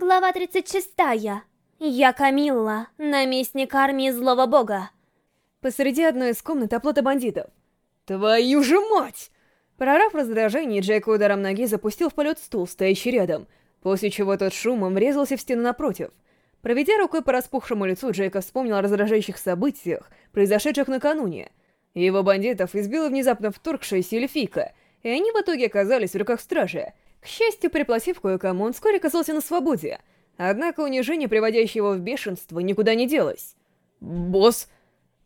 Глава 36. Я Камилла, наместник армии Злого Бога. Посреди одной из комнат оплота бандитов. «Твою же мать!» Прорав раздражение, Джейк ударом ноги запустил в полет стул, стоящий рядом, после чего тот шумом врезался в стену напротив. Проведя рукой по распухшему лицу, Джейка вспомнил о раздражающих событиях, произошедших накануне. Его бандитов избила внезапно вторгшаяся эльфийка, и они в итоге оказались в руках стражи. К счастью, приплатив кое-кому, он вскоре оказался на свободе. Однако унижение, приводящее его в бешенство, никуда не делось. «Босс!»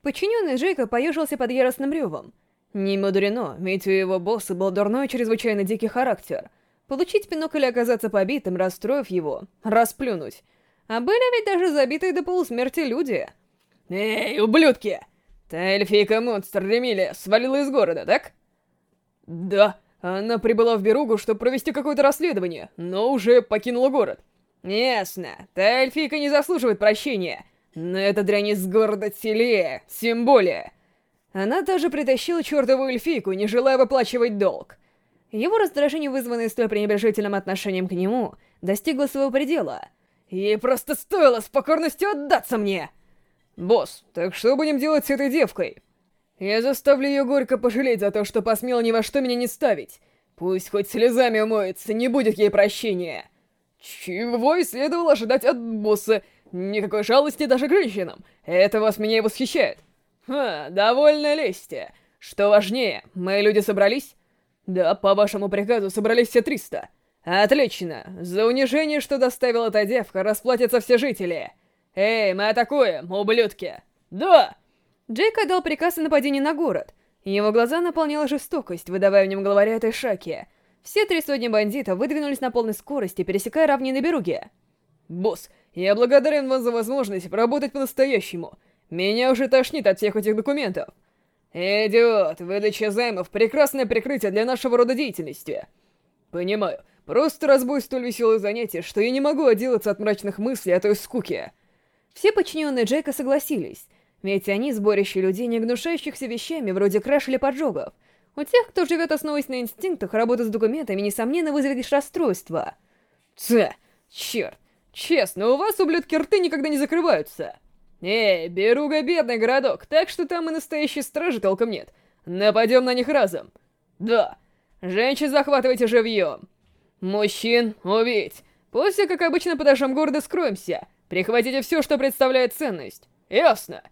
Подчиненный Джейка поежился под яростным ревом. Не мудрено, ведь у его босса был дурной, чрезвычайно дикий характер. Получить пинок или оказаться побитым, расстроив его, расплюнуть. А были ведь даже забитые до полусмерти люди. «Эй, ублюдки! Та эльфийка-монстр Ремилия свалила из города, так?» «Да, она прибыла в Беругу, чтобы провести какое-то расследование, но уже покинула город». «Ясно. Та эльфийка не заслуживает прощения. Но эта дрянь из города Телея, тем более...» Она даже притащила чертову эльфийку, не желая выплачивать долг. Его раздражение, вызванное столь пренебрежительным отношением к нему, достигло своего предела. Ей просто стоило с покорностью отдаться мне! Босс, так что будем делать с этой девкой? Я заставлю ее горько пожалеть за то, что посмела ни во что меня не ставить. Пусть хоть слезами умоется, не будет ей прощения. Чего и следовало ожидать от босса. Никакой жалости даже к женщинам. Это вас меня и восхищает. Ха, довольно лести. Что важнее, мои люди собрались? Да, по вашему приказу собрались все триста. Отлично. За унижение, что доставила эта девка, расплатятся все жители. Эй, мы атакуем, ублюдки. Да! Джейк отдал приказ о нападении на город. Его глаза наполняла жестокость, выдавая в нем главаря этой шаки. Все три сотни бандитов выдвинулись на полной скорости, пересекая равнины Беруги. «Босс, я благодарен вам за возможность поработать по-настоящему. Меня уже тошнит от всех этих документов. Идиот, выдача займов — прекрасное прикрытие для нашего рода деятельности. Понимаю, просто разбой столь веселое занятие, что я не могу отделаться от мрачных мыслей о той скуке. Все подчиненные Джейка согласились, ведь они сборище людей, не гнушающихся вещами, вроде краш или поджогов. У тех, кто живет основываясь на инстинктах, работа с документами, несомненно, вызовет расстройство. Ц, черт, честно, у вас, ублюдки, рты никогда не закрываются. Эй, Беруга бедный городок, так что там и настоящей стражи толком нет. Нападем на них разом. Да. Женщин захватывайте живьем. Мужчин убить. После, как обычно, по нашим городу скроемся. Прихватите все, что представляет ценность. Ясно.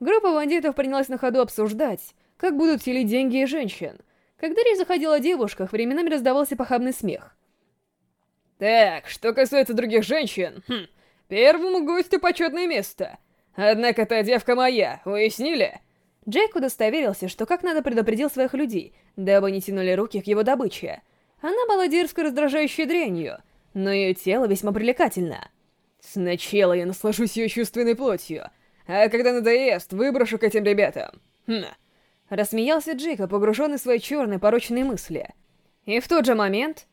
Группа бандитов принялась на ходу обсуждать, как будут телить деньги и женщин. Когда речь заходила о девушках, временами раздавался похабный смех. Так, что касается других женщин, хм, первому гостю почетное место. Однако та девка моя, уяснили? Джейк удостоверился, что как надо предупредил своих людей, дабы не тянули руки к его добыче. Она была дерзко раздражающей дрянью, но ее тело весьма привлекательно. Сначала я наслажусь ее чувственной плотью, а когда надоест, выброшу к этим ребятам. Хм. Рассмеялся Джейка, погруженный в свои черные порочные мысли. И в тот же момент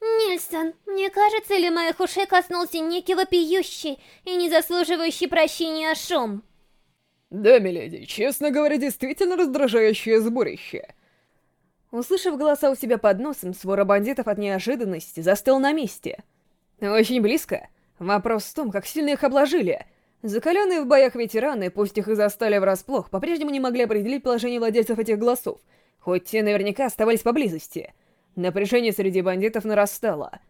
Нильсон, мне кажется, ли моих ушей коснулся некий вопиющий и не заслуживающий прощения шум? Да, миледи, честно говоря, действительно раздражающее сборище. Услышав голоса у себя под носом, свора бандитов от неожиданности застыл на месте. Очень близко. Вопрос в том, как сильно их обложили. Закаленные в боях ветераны, пусть их и застали врасплох, по-прежнему не могли определить положение владельцев этих голосов, хоть те наверняка оставались поблизости. Напряжение среди бандитов нарастало.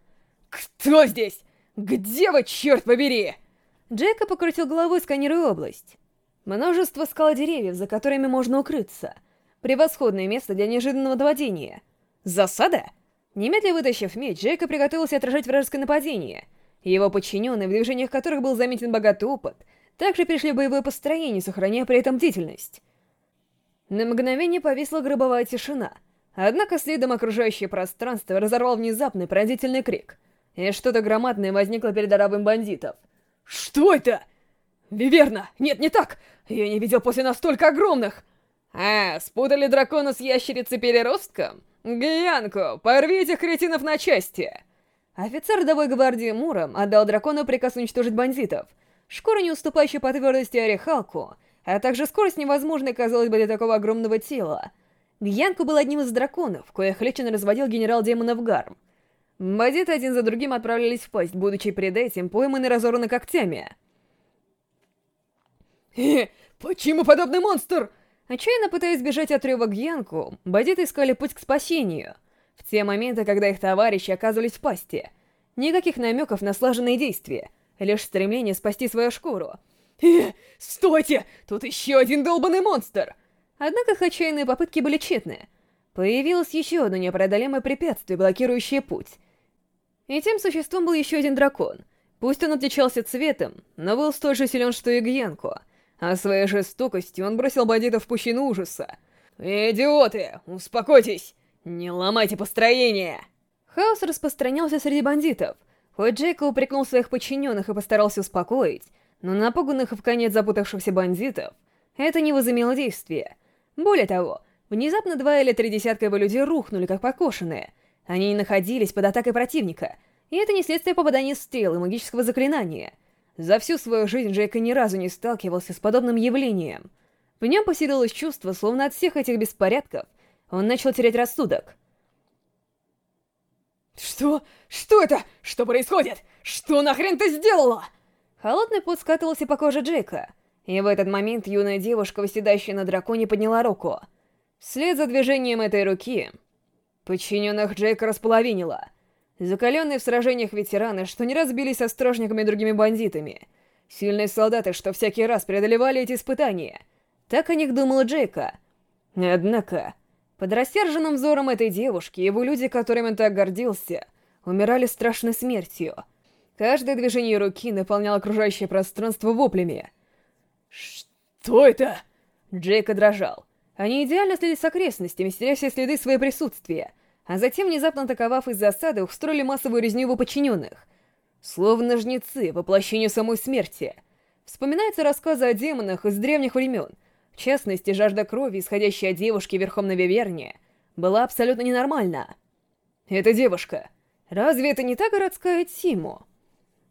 «Кто здесь? Где вы, черт побери?» Джека покрутил головой, сканируя область. Множество скал деревьев, за которыми можно укрыться. Превосходное место для неожиданного нападения. Засада? Немедленно вытащив меч, Джейка приготовился отражать вражеское нападение. Его подчиненные, в движениях которых был заметен богатый опыт, также перешли в боевое построение, сохраняя при этом бдительность. На мгновение повисла гробовая тишина — Однако следом окружающее пространство разорвал внезапный пронзительный крик, и что-то громадное возникло перед арабом бандитов. «Что это?» «Виверна! Нет, не так! Я не видел после настолько огромных!» «А, спутали дракона с ящерицей-переростком? Гиянку, порвите кретинов на части!» Офицер рядовой гвардии Муром отдал дракону приказ уничтожить бандитов. Шкура, не уступающая по твердости орехалку, а также скорость невозможной, казалось бы, для такого огромного тела — Гьянку был одним из драконов, коих лично разводил генерал демонов Гарм. Бандиты один за другим отправлялись в пасть, будучи перед этим пойманы и разорваны когтями. «Э, почему подобный монстр?» Отчаянно пытаясь бежать от рева Гьянку, бандиты искали путь к спасению. В те моменты, когда их товарищи оказывались в пасти. Никаких намеков на слаженные действия, лишь стремление спасти свою шкуру. «Э, стойте! Тут еще один долбанный монстр!» Однако их отчаянные попытки были тщетны. Появилось еще одно непреодолимое препятствие, блокирующее путь. И тем существом был еще один дракон. Пусть он отличался цветом, но был столь же силен, что и Гьянко. А своей жестокостью он бросил бандитов в пучину ужаса. «Идиоты! Успокойтесь! Не ломайте построение!» Хаос распространялся среди бандитов. Хоть Джейка упрекнул своих подчиненных и постарался успокоить, но на напуганных и в конец запутавшихся бандитов это не возымело действия. Более того, внезапно два или три десятка его людей рухнули, как покошенные. Они не находились под атакой противника, и это не следствие попадания стрел и магического заклинания — за всю свою жизнь Джейка ни разу не сталкивался с подобным явлением. В нем поселилось чувство, словно от всех этих беспорядков он начал терять рассудок. «Что? Что это? Что происходит? Что нахрен ты сделала?» Холодный пот скатывался по коже Джейка, и в этот момент юная девушка, выседающая на драконе, подняла руку. Вслед за движением этой руки подчиненных Джейка располовинила — Закаленные в сражениях ветераны, что не раз бились со стражниками и другими бандитами. Сильные солдаты, что всякий раз преодолевали эти испытания. Так о них думала Джейка. Однако, под рассерженным взором этой девушки, его люди, которыми он так гордился, умирали страшной смертью. Каждое движение руки наполняло окружающее пространство воплями. «Что это?» Джейка дрожал. Они идеально следили с окрестностями, стеря все следы своего присутствия — а затем, внезапно атаковав из засады, устроили массовую резню его подчиненных. Словно жнецы, воплощение самой смерти. Вспоминаются рассказы о демонах из древних времен. В частности, жажда крови, исходящая от девушки верхом на Виверне, была абсолютно ненормальна. Эта девушка. Разве это не та городская Тиму?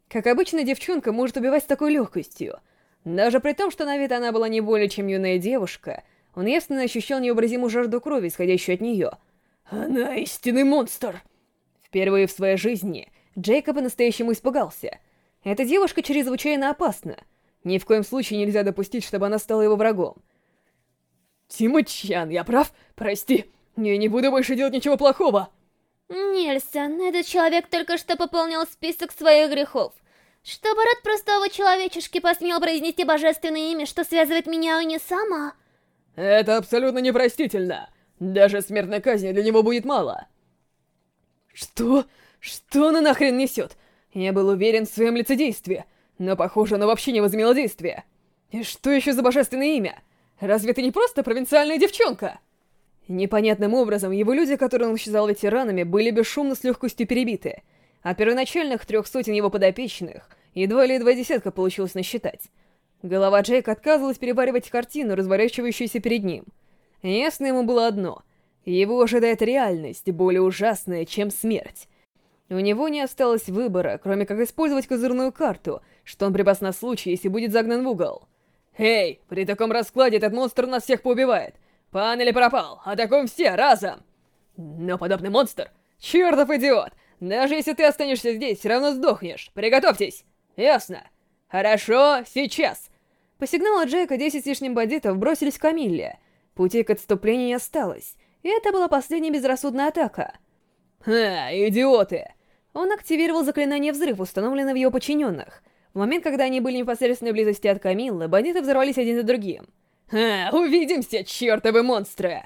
Как обычно, девчонка может убивать с такой легкостью. Даже при том, что на вид она была не более чем юная девушка, он явственно ощущал необразимую жажду крови, исходящую от нее — она истинный монстр! Впервые в своей жизни Джейкоб по-настоящему испугался. Эта девушка чрезвычайно опасна. Ни в коем случае нельзя допустить, чтобы она стала его врагом. Тимочьян, я прав? Прости, я не буду больше делать ничего плохого. Нельсон, этот человек только что пополнил список своих грехов. Чтобы род простого человечешки посмел произнести божественное имя, что связывает меня и не сама. Это абсолютно непростительно. Даже смертной казни для него будет мало. Что? Что она нахрен несет? Я был уверен в своем лицедействе, но, похоже, оно вообще не возымело действия. И что еще за божественное имя? Разве ты не просто провинциальная девчонка? Непонятным образом его люди, которые он считал ветеранами, были бесшумно с легкостью перебиты. От первоначальных трех сотен его подопечных едва ли два десятка получилось насчитать. Голова Джейка отказывалась переваривать картину, разворачивающуюся перед ним — Ясно ему было одно. Его ожидает реальность, более ужасная, чем смерть. У него не осталось выбора, кроме как использовать козырную карту, что он припас на случай, если будет загнан в угол. «Эй, при таком раскладе этот монстр нас всех поубивает. Пан или пропал, атакуем все разом!» «Но подобный монстр? Чертов идиот! Даже если ты останешься здесь, все равно сдохнешь. Приготовьтесь!» «Ясно. Хорошо, сейчас!» По сигналу Джейка 10 с лишним бандитов бросились к Камилле, Пути к отступлению не осталось, и это была последняя безрассудная атака. «Ха, идиоты!» Он активировал заклинание «Взрыв», установленное в его подчиненных. В момент, когда они были в непосредственной близости от Камиллы, бандиты взорвались один за другим. «Ха, увидимся, чертовы монстры!»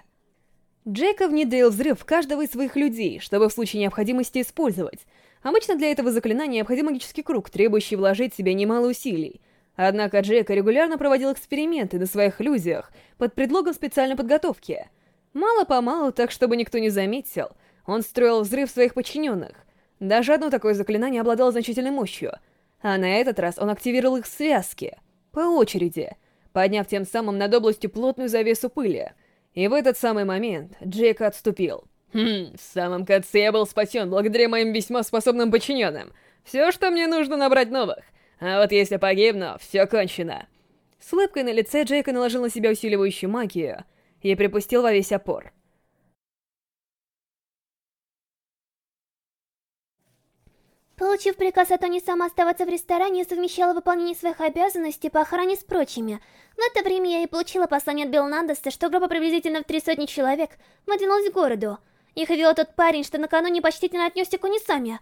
Джейкоб внедрил взрыв в каждого из своих людей, чтобы в случае необходимости использовать. Обычно для этого заклинания необходим магический круг, требующий вложить в себя немало усилий — Однако Джека регулярно проводил эксперименты на своих иллюзиях под предлогом специальной подготовки. Мало-помалу, так чтобы никто не заметил, он строил взрыв своих подчиненных. Даже одно такое заклинание обладало значительной мощью, а на этот раз он активировал их связки, по очереди, подняв тем самым над областью плотную завесу пыли. И в этот самый момент Джейк отступил. Хм, в самом конце я был спасен благодаря моим весьма способным подчиненным. Все, что мне нужно, набрать новых — а вот если погибну, все кончено. С улыбкой на лице Джейка наложил на себя усиливающую магию и припустил во весь опор. Получив приказ от Тони сама оставаться в ресторане, совмещала выполнение своих обязанностей по охране с прочими. В это время я и получила послание от Белнандеса, что группа приблизительно в три сотни человек выдвинулась к городу. Их вел тот парень, что накануне почтительно отнесся к Унисаме.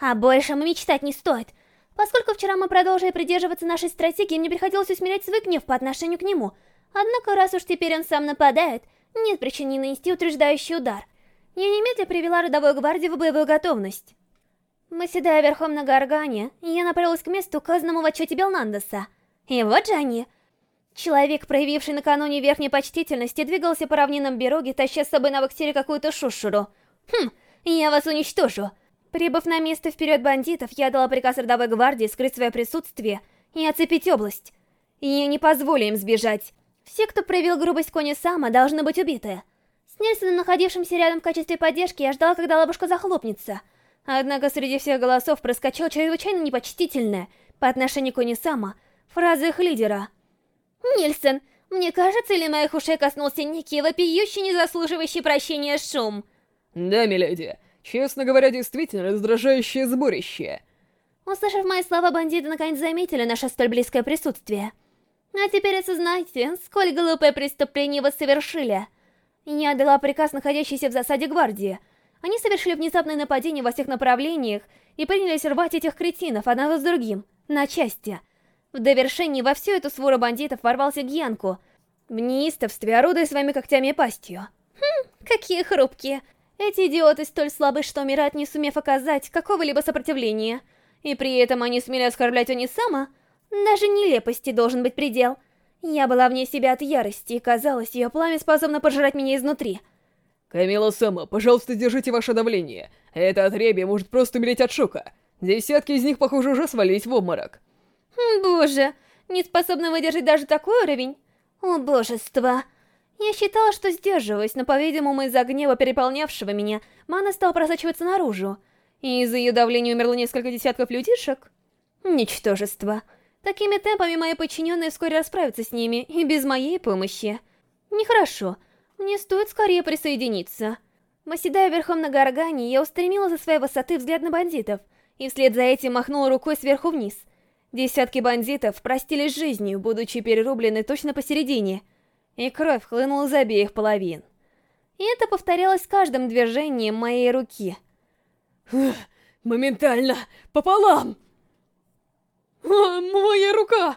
А больше мы мечтать не стоит. Поскольку вчера мы продолжили придерживаться нашей стратегии, мне приходилось усмирять свой гнев по отношению к нему. Однако, раз уж теперь он сам нападает, нет причин не нанести утверждающий удар. Я немедленно привела родовую гвардию в боевую готовность. Мы седая верхом на Гаргане, я направилась к месту, указанному в отчете Белнандеса. И вот же они. Человек, проявивший накануне верхней почтительности, двигался по равнинам Бероги, таща с собой на вахтере какую-то шушуру. Хм, я вас уничтожу. Прибыв на место вперед бандитов, я дала приказ родовой гвардии скрыть свое присутствие и оцепить область. И не позволю им сбежать. Все, кто проявил грубость Кони Сама, должны быть убиты. С Нельсоном, находившимся рядом в качестве поддержки, я ждала, когда ловушка захлопнется — Однако среди всех голосов проскочил чрезвычайно непочтительная по отношению к Унисама фраза их лидера. «Нильсон, мне кажется, или моих ушей коснулся некий вопиющий, не заслуживающий прощения шум?» «Да, миледи. Честно говоря, действительно раздражающее сборище». Услышав мои слова, бандиты наконец заметили наше столь близкое присутствие. А теперь осознайте, сколь глупое преступление вы совершили. Я отдала приказ находящейся в засаде гвардии — они совершили внезапное нападение во всех направлениях и принялись рвать этих кретинов одного с другим, на части. В довершении во всю эту свору бандитов ворвался Гьянку, в неистовстве орудуя своими когтями и пастью. Хм, какие хрупкие. Эти идиоты столь слабы, что умирают, не сумев оказать какого-либо сопротивления. И при этом они смели оскорблять Унисама. Даже нелепости должен быть предел. Я была вне себя от ярости, и казалось, ее пламя способно пожрать меня изнутри. Камила Сама, пожалуйста, держите ваше давление. Это отребье может просто умереть от шока. Десятки из них, похоже, уже свалились в обморок. Боже, не способна выдержать даже такой уровень? О, божество. Я считала, что сдерживаюсь, но, по-видимому, из-за гнева, переполнявшего меня, мана стала просачиваться наружу. И из-за ее давления умерло несколько десятков людишек. Ничтожество. Такими темпами мои подчиненные вскоре расправятся с ними, и без моей помощи. Нехорошо. Мне стоит скорее присоединиться. Восседая верхом на горгане, я устремила за своей высоты взгляд на бандитов, и вслед за этим махнула рукой сверху вниз. Десятки бандитов простились жизнью, будучи перерублены точно посередине, и кровь хлынула за обеих половин. И это повторялось с каждым движением моей руки. моментально, пополам! О, моя рука!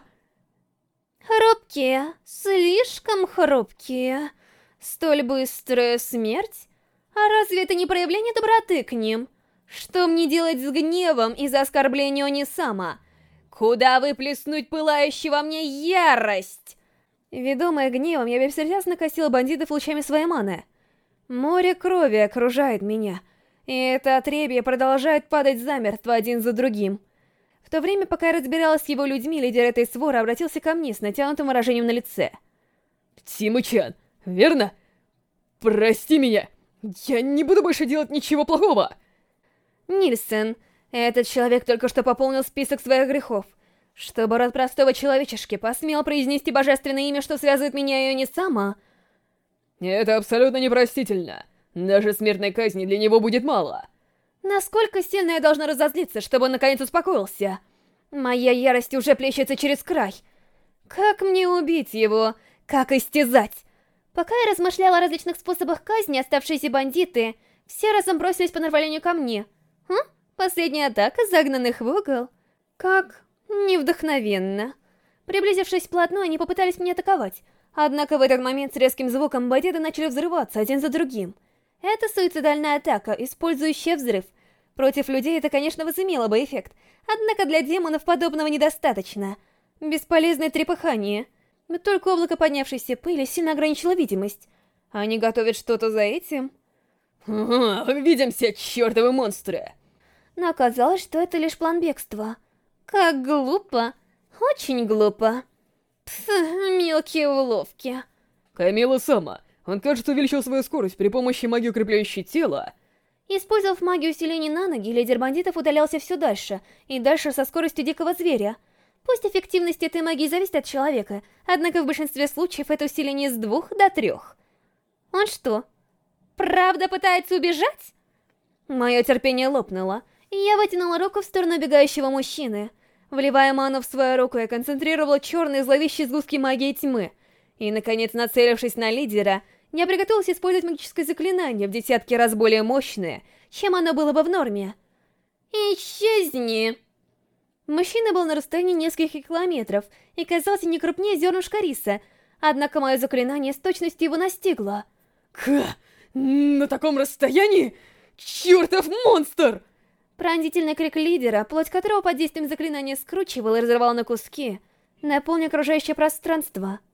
Хрупкие, слишком хрупкие. Столь быстрая смерть? А разве это не проявление доброты к ним? Что мне делать с гневом из-за оскорбления Онисама? Куда выплеснуть пылающую во мне ярость? Ведомая гневом, я бессердечно косила бандитов лучами своей маны. Море крови окружает меня, и это отребье продолжает падать замертво один за другим. В то время, пока я разбиралась с его людьми, лидер этой своры обратился ко мне с натянутым выражением на лице. «Тимычан, верно? Прости меня, я не буду больше делать ничего плохого. Нильсон, этот человек только что пополнил список своих грехов. Чтобы род простого человечешки посмел произнести божественное имя, что связывает меня и не сама. Это абсолютно непростительно. Даже смертной казни для него будет мало. Насколько сильно я должна разозлиться, чтобы он наконец успокоился? Моя ярость уже плещется через край. Как мне убить его? Как истязать? Пока я размышляла о различных способах казни, оставшиеся бандиты все разом бросились по направлению ко мне. Хм? Последняя атака загнанных в угол? Как невдохновенно. Приблизившись вплотную, они попытались меня атаковать. Однако в этот момент с резким звуком бандиты начали взрываться один за другим. Это суицидальная атака, использующая взрыв. Против людей это, конечно, возымело бы эффект. Однако для демонов подобного недостаточно. Бесполезное трепыхание — только облако поднявшейся пыли сильно ограничило видимость. Они готовят что-то за этим? Ага, увидимся, чертовы монстры! Но оказалось, что это лишь план бегства. Как глупо. Очень глупо. Пф, мелкие уловки. Камила Сама, он, кажется, увеличил свою скорость при помощи магии укрепляющей тело. Использовав магию усиления на ноги, лидер бандитов удалялся все дальше, и дальше со скоростью дикого зверя. Пусть эффективность этой магии зависит от человека, однако в большинстве случаев это усиление с двух до трех. Он что, правда пытается убежать? Мое терпение лопнуло, Я вытянула руку в сторону убегающего мужчины. Вливая ману в свою руку, я концентрировала черные зловещие сгустки магии тьмы. И, наконец, нацелившись на лидера, я приготовилась использовать магическое заклинание в десятки раз более мощное, чем оно было бы в норме. «Исчезни!» Мужчина был на расстоянии нескольких километров и казался не крупнее зернышка риса, однако мое заклинание с точностью его настигло. Ка! На таком расстоянии? Чертов монстр! Пронзительный крик лидера, плоть которого под действием заклинания скручивал и разрывал на куски, наполнил окружающее пространство —